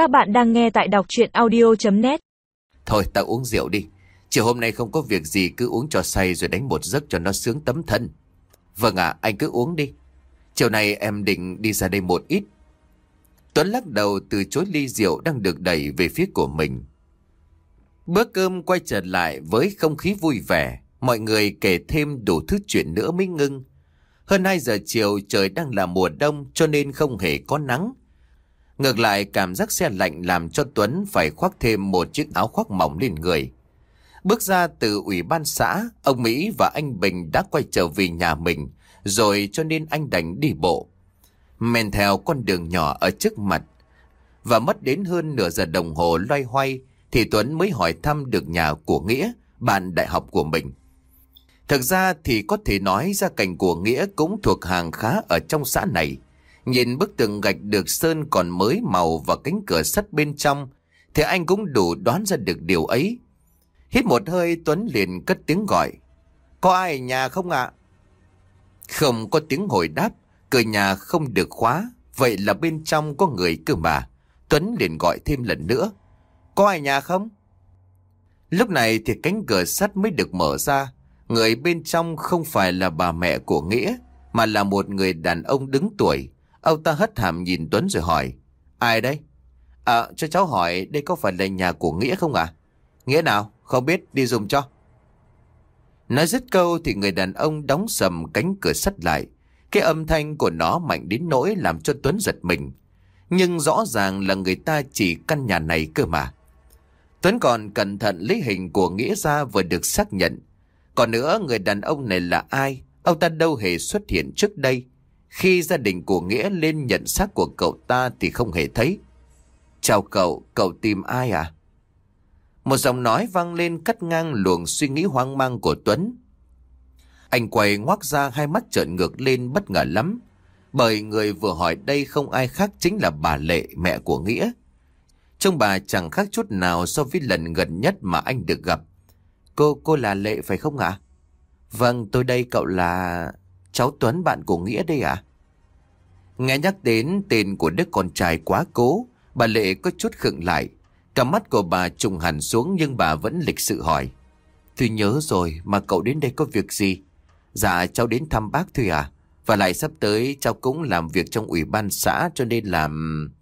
Các bạn đang nghe tại đọc chuyện audio.net Thôi ta uống rượu đi. Chiều hôm nay không có việc gì cứ uống cho say rồi đánh một giấc cho nó sướng tấm thân. Vâng ạ, anh cứ uống đi. Chiều nay em định đi ra đây một ít. Tuấn lắc đầu từ chối ly rượu đang được đẩy về phía của mình. Bữa cơm quay trở lại với không khí vui vẻ. Mọi người kể thêm đủ thứ chuyện nữa mới ngưng. Hơn 2 giờ chiều trời đang là mùa đông cho nên không hề có nắng. Ngược lại cảm giác xe lạnh làm cho Tuấn phải khoác thêm một chiếc áo khoác mỏng lên người. Bước ra từ ủy ban xã, ông Mỹ và anh Bình đã quay trở về nhà mình, rồi cho nên anh đành đi bộ. Men theo con đường nhỏ ở trước mặt. Và mất đến hơn nửa giờ đồng hồ loay hoay, thì Tuấn mới hỏi thăm được nhà của Nghĩa, bạn đại học của mình. Thực ra thì có thể nói gia cảnh của Nghĩa cũng thuộc hàng khá ở trong xã này. Nhìn bức tường gạch được sơn còn mới màu và cánh cửa sắt bên trong, thì anh cũng đủ đoán ra được điều ấy. Hít một hơi Tuấn liền cất tiếng gọi. Có ai ở nhà không ạ? Không có tiếng hồi đáp, cửa nhà không được khóa, vậy là bên trong có người cơ mà. Tuấn liền gọi thêm lần nữa. Có ai nhà không? Lúc này thì cánh cửa sắt mới được mở ra. Người bên trong không phải là bà mẹ của Nghĩa, mà là một người đàn ông đứng tuổi. Ông ta hất hàm nhìn Tuấn rồi hỏi. Ai đây? À, cho cháu hỏi đây có phải là nhà của Nghĩa không ạ? Nghĩa nào? Không biết, đi dùng cho. Nói dứt câu thì người đàn ông đóng sầm cánh cửa sắt lại. Cái âm thanh của nó mạnh đến nỗi làm cho Tuấn giật mình. Nhưng rõ ràng là người ta chỉ căn nhà này cơ mà. Tuấn còn cẩn thận lấy hình của Nghĩa ra vừa được xác nhận. Còn nữa người đàn ông này là ai? Ông ta đâu hề xuất hiện trước đây. Khi gia đình của Nghĩa lên nhận xác của cậu ta thì không hề thấy. Chào cậu, cậu tìm ai à? Một giọng nói vang lên cắt ngang luồng suy nghĩ hoang mang của Tuấn. Anh quay ngoác ra hai mắt trợn ngược lên bất ngờ lắm. Bởi người vừa hỏi đây không ai khác chính là bà Lệ, mẹ của Nghĩa. Trông bà chẳng khác chút nào so với lần gần nhất mà anh được gặp. Cô, cô là Lệ phải không ạ? Vâng, tôi đây cậu là... Cháu Tuấn bạn của Nghĩa đây à? Nghe nhắc đến tên của đứa con trai quá cố, bà Lệ có chút khựng lại. Cả mắt của bà trùng hẳn xuống nhưng bà vẫn lịch sự hỏi. Tôi nhớ rồi mà cậu đến đây có việc gì? Dạ cháu đến thăm bác thôi à? Và lại sắp tới cháu cũng làm việc trong ủy ban xã cho nên làm...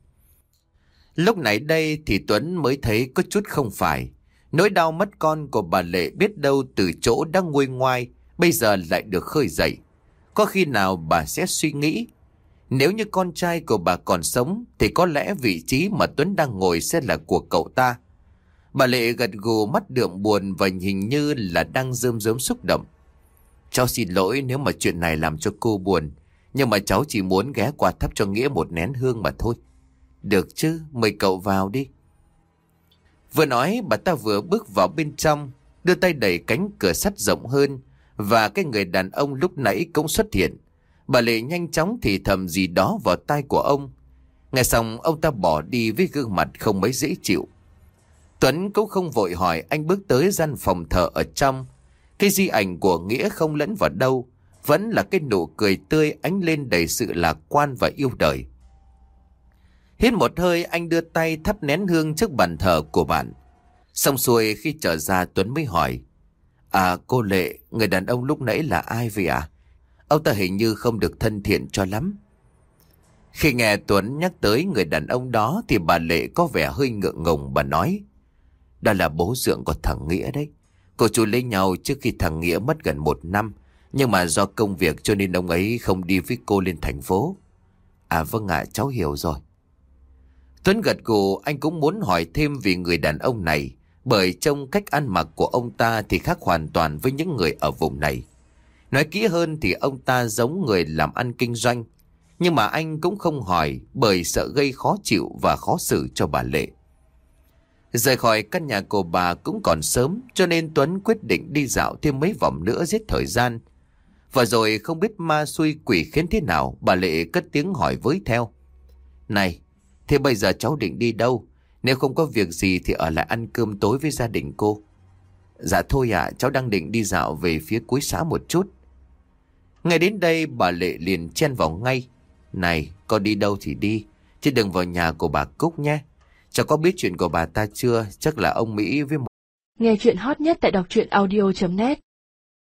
Lúc nãy đây thì Tuấn mới thấy có chút không phải. Nỗi đau mất con của bà Lệ biết đâu từ chỗ đang nguôi ngoai, bây giờ lại được khơi dậy. Có khi nào bà sẽ suy nghĩ, nếu như con trai của bà còn sống, thì có lẽ vị trí mà Tuấn đang ngồi sẽ là của cậu ta. Bà Lệ gật gù mắt đượm buồn và hình như là đang rơm rớm xúc động. Cháu xin lỗi nếu mà chuyện này làm cho cô buồn, nhưng mà cháu chỉ muốn ghé qua thắp cho Nghĩa một nén hương mà thôi. Được chứ, mời cậu vào đi. Vừa nói bà ta vừa bước vào bên trong, đưa tay đẩy cánh cửa sắt rộng hơn và cái người đàn ông lúc nãy cũng xuất hiện. Bà Lệ nhanh chóng thì thầm gì đó vào tai của ông. Nghe xong, ông ta bỏ đi với gương mặt không mấy dễ chịu. Tuấn cũng không vội hỏi anh bước tới gian phòng thờ ở trong. Cái di ảnh của Nghĩa không lẫn vào đâu. Vẫn là cái nụ cười tươi ánh lên đầy sự lạc quan và yêu đời. Hít một hơi, anh đưa tay thắp nén hương trước bàn thờ của bạn. Xong xuôi khi trở ra, Tuấn mới hỏi. À cô Lệ, người đàn ông lúc nãy là ai vậy ạ? À? Ông ta hình như không được thân thiện cho lắm. Khi nghe Tuấn nhắc tới người đàn ông đó thì bà Lệ có vẻ hơi ngượng ngùng bà nói. Đó là bố dưỡng của thằng Nghĩa đấy. Cô chú lấy nhau trước khi thằng Nghĩa mất gần một năm. Nhưng mà do công việc cho nên ông ấy không đi với cô lên thành phố. À vâng ạ, cháu hiểu rồi. Tuấn gật gù anh cũng muốn hỏi thêm về người đàn ông này. Bởi trong cách ăn mặc của ông ta thì khác hoàn toàn với những người ở vùng này. Nói kỹ hơn thì ông ta giống người làm ăn kinh doanh. Nhưng mà anh cũng không hỏi bởi sợ gây khó chịu và khó xử cho bà Lệ. Rời khỏi căn nhà của bà cũng còn sớm cho nên Tuấn quyết định đi dạo thêm mấy vòng nữa giết thời gian. Và rồi không biết ma xui quỷ khiến thế nào bà Lệ cất tiếng hỏi với theo. Này, thế bây giờ cháu định đi đâu? Nếu không có việc gì thì ở lại ăn cơm tối với gia đình cô. Dạ thôi ạ, cháu đang định đi dạo về phía cuối xã một chút. Ngay đến đây bà Lệ liền chen vào ngay. Này, con đi đâu thì đi, chứ đừng vào nhà của bà Cúc nhé. Cháu có biết chuyện của bà ta chưa? Chắc là ông Mỹ với Nghe chuyện hot nhất tại đọc truyện audio.net